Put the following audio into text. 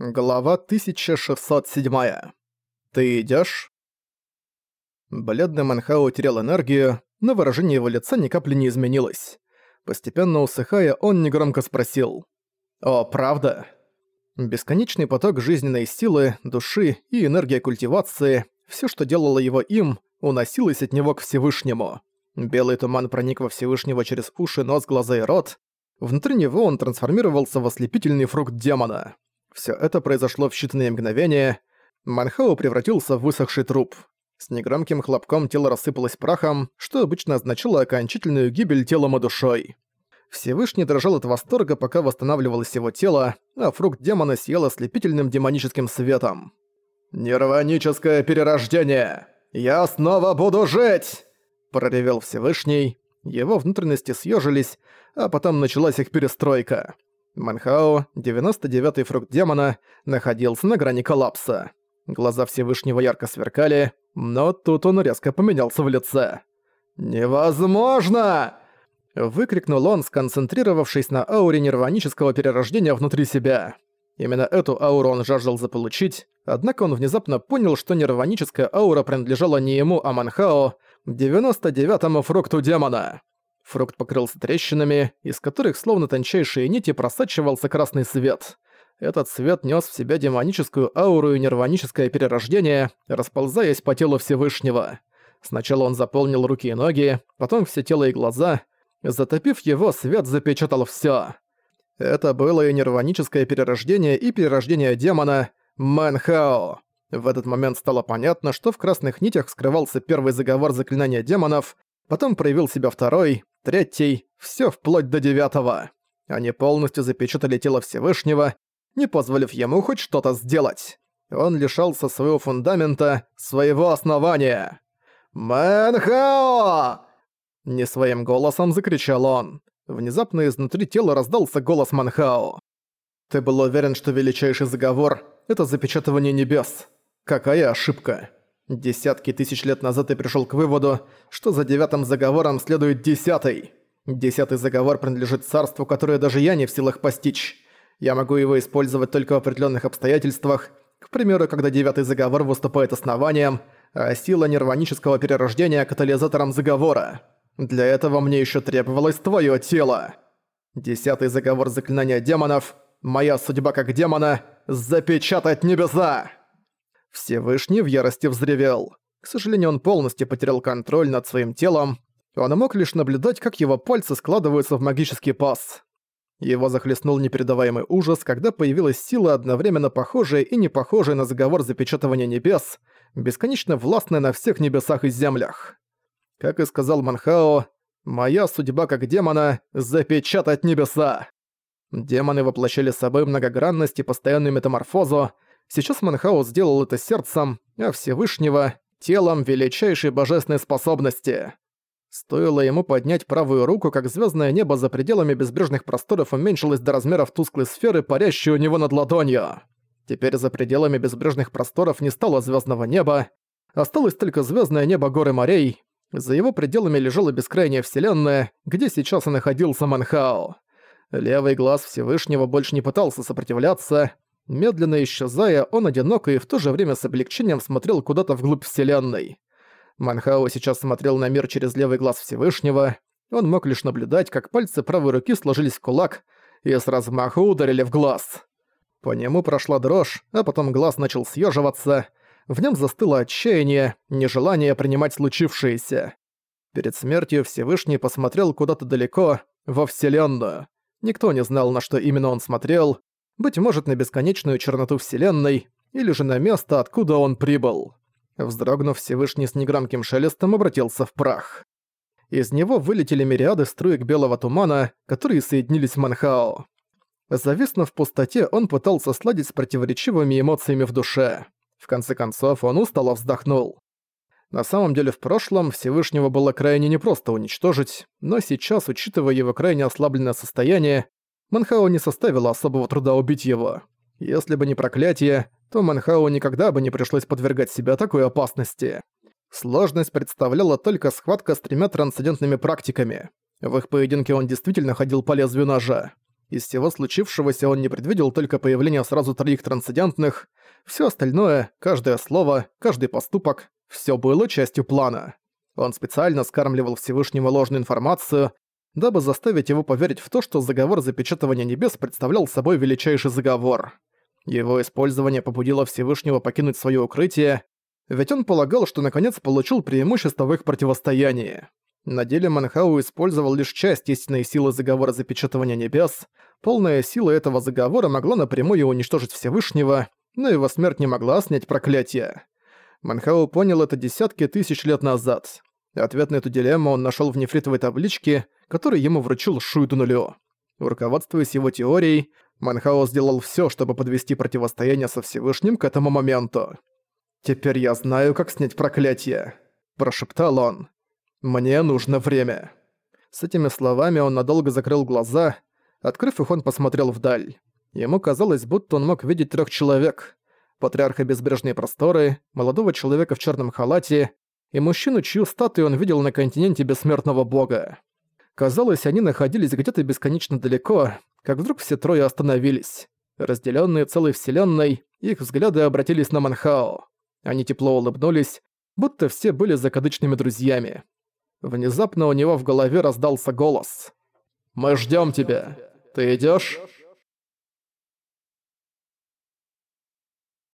Глава 1607. Ты идёшь? Бледный Манхао терял энергию, но выражение его лица ни капли не изменилось. Постепенно усыхая, он негромко спросил. «О, правда?» Бесконечный поток жизненной силы, души и энергия культивации, всё, что делало его им, уносилось от него к Всевышнему. Белый туман проник во Всевышнего через уши, нос, глаза и рот. Внутри него он трансформировался в ослепительный фрукт демона. Все это произошло в считанные мгновения. Манхау превратился в высохший труп. С негромким хлопком тело рассыпалось прахом, что обычно означало окончательную гибель телом и душой. Всевышний дрожал от восторга, пока восстанавливалось его тело, а фрукт демона съел ослепительным демоническим светом. «Нирваническое перерождение! Я снова буду жить!» проревел Всевышний. Его внутренности съежились, а потом началась их перестройка. Манхао, 99-й фрукт демона, находился на грани коллапса. Глаза Всевышнего ярко сверкали, но тут он резко поменялся в лице. «Невозможно!» Выкрикнул он, сконцентрировавшись на ауре нирванического перерождения внутри себя. Именно эту ауру он жаждал заполучить, однако он внезапно понял, что нирваническая аура принадлежала не ему, а Манхао, 99-му фрукту демона. Фрукт покрылся трещинами, из которых словно тончайшие нити просачивался красный свет. Этот свет нес в себя демоническую ауру и нирваническое перерождение, расползаясь по телу Всевышнего. Сначала он заполнил руки и ноги, потом все тело и глаза. Затопив его, свет запечатал все. Это было и нирваническое перерождение, и перерождение демона Мэнхао. В этот момент стало понятно, что в красных нитях скрывался первый заговор заклинания демонов, потом проявил себя второй, третий, все вплоть до девятого. Они полностью запечатали тело Всевышнего, не позволив ему хоть что-то сделать. Он лишался своего фундамента, своего основания. «Мэнхао!» Не своим голосом закричал он. Внезапно изнутри тела раздался голос Манхао. «Ты был уверен, что величайший заговор — это запечатывание небес. Какая ошибка!» Десятки тысяч лет назад я пришел к выводу, что за девятым заговором следует десятый. Десятый заговор принадлежит царству, которое даже я не в силах постичь. Я могу его использовать только в определенных обстоятельствах, к примеру, когда девятый заговор выступает основанием, а сила нирванического перерождения – катализатором заговора. Для этого мне еще требовалось твое тело. Десятый заговор заклинания демонов – моя судьба как демона – запечатать небеса! Всевышний в ярости взревел. К сожалению, он полностью потерял контроль над своим телом. Он мог лишь наблюдать, как его пальцы складываются в магический паз. Его захлестнул непередаваемый ужас, когда появилась сила, одновременно похожая и не похожая на заговор запечатывания небес, бесконечно властная на всех небесах и землях. Как и сказал Манхао, «Моя судьба как демона — запечатать небеса!» Демоны воплощали собой многогранность и постоянную метаморфозу, Сейчас Манхаус сделал это сердцем, а Всевышнего — телом величайшей божественной способности. Стоило ему поднять правую руку, как звездное небо за пределами безбрежных просторов уменьшилось до размеров тусклой сферы, парящей у него над ладонью. Теперь за пределами безбрежных просторов не стало звездного неба, осталось только звездное небо горы морей. За его пределами лежала бескрайняя вселенная, где сейчас и находился Манхао. Левый глаз Всевышнего больше не пытался сопротивляться, Медленно исчезая, он одиноко и в то же время с облегчением смотрел куда-то вглубь Вселенной. Манхао сейчас смотрел на мир через левый глаз Всевышнего. Он мог лишь наблюдать, как пальцы правой руки сложились в кулак и с размаху ударили в глаз. По нему прошла дрожь, а потом глаз начал съеживаться. В нем застыло отчаяние, нежелание принимать случившееся. Перед смертью Всевышний посмотрел куда-то далеко, во Вселенную. Никто не знал, на что именно он смотрел, быть может, на бесконечную черноту Вселенной, или же на место, откуда он прибыл. Вздрогнув, Всевышний с негромким шелестом обратился в прах. Из него вылетели мириады струек белого тумана, которые соединились в Манхао. Зависнув в пустоте, он пытался сладить с противоречивыми эмоциями в душе. В конце концов, он устало вздохнул. На самом деле, в прошлом Всевышнего было крайне непросто уничтожить, но сейчас, учитывая его крайне ослабленное состояние, Манхао не составило особого труда убить его. Если бы не проклятие, то Манхао никогда бы не пришлось подвергать себя такой опасности. Сложность представляла только схватка с тремя трансцендентными практиками. В их поединке он действительно ходил по лезвию ножа. Из всего случившегося он не предвидел только появление сразу троих трансцендентных, все остальное, каждое слово, каждый поступок, все было частью плана. Он специально скармливал Всевышнему ложную информацию, дабы заставить его поверить в то, что заговор запечатывания небес представлял собой величайший заговор. Его использование побудило Всевышнего покинуть свое укрытие, ведь он полагал, что наконец получил преимущество в их противостоянии. На деле Манхау использовал лишь часть истинной силы заговора запечатывания небес. Полная сила этого заговора могла напрямую уничтожить Всевышнего, но его смерть не могла снять проклятие. Манхау понял это десятки тысяч лет назад. Ответ на эту дилемму он нашел в нефритовой табличке, которую ему вручил Шуйдунулю. Руководствуясь его теорией, Манхао сделал все, чтобы подвести противостояние со Всевышним к этому моменту. «Теперь я знаю, как снять проклятие», – прошептал он. «Мне нужно время». С этими словами он надолго закрыл глаза. Открыв их, он посмотрел вдаль. Ему казалось, будто он мог видеть трех человек. Патриарха Безбрежные Просторы, молодого человека в черном халате и мужчину, чью статую он видел на континенте Бессмертного Бога. Казалось, они находились где-то бесконечно далеко, как вдруг все трое остановились. Разделенные целой вселенной, их взгляды обратились на Манхао. Они тепло улыбнулись, будто все были закадычными друзьями. Внезапно у него в голове раздался голос. «Мы ждем тебя. Ты идешь?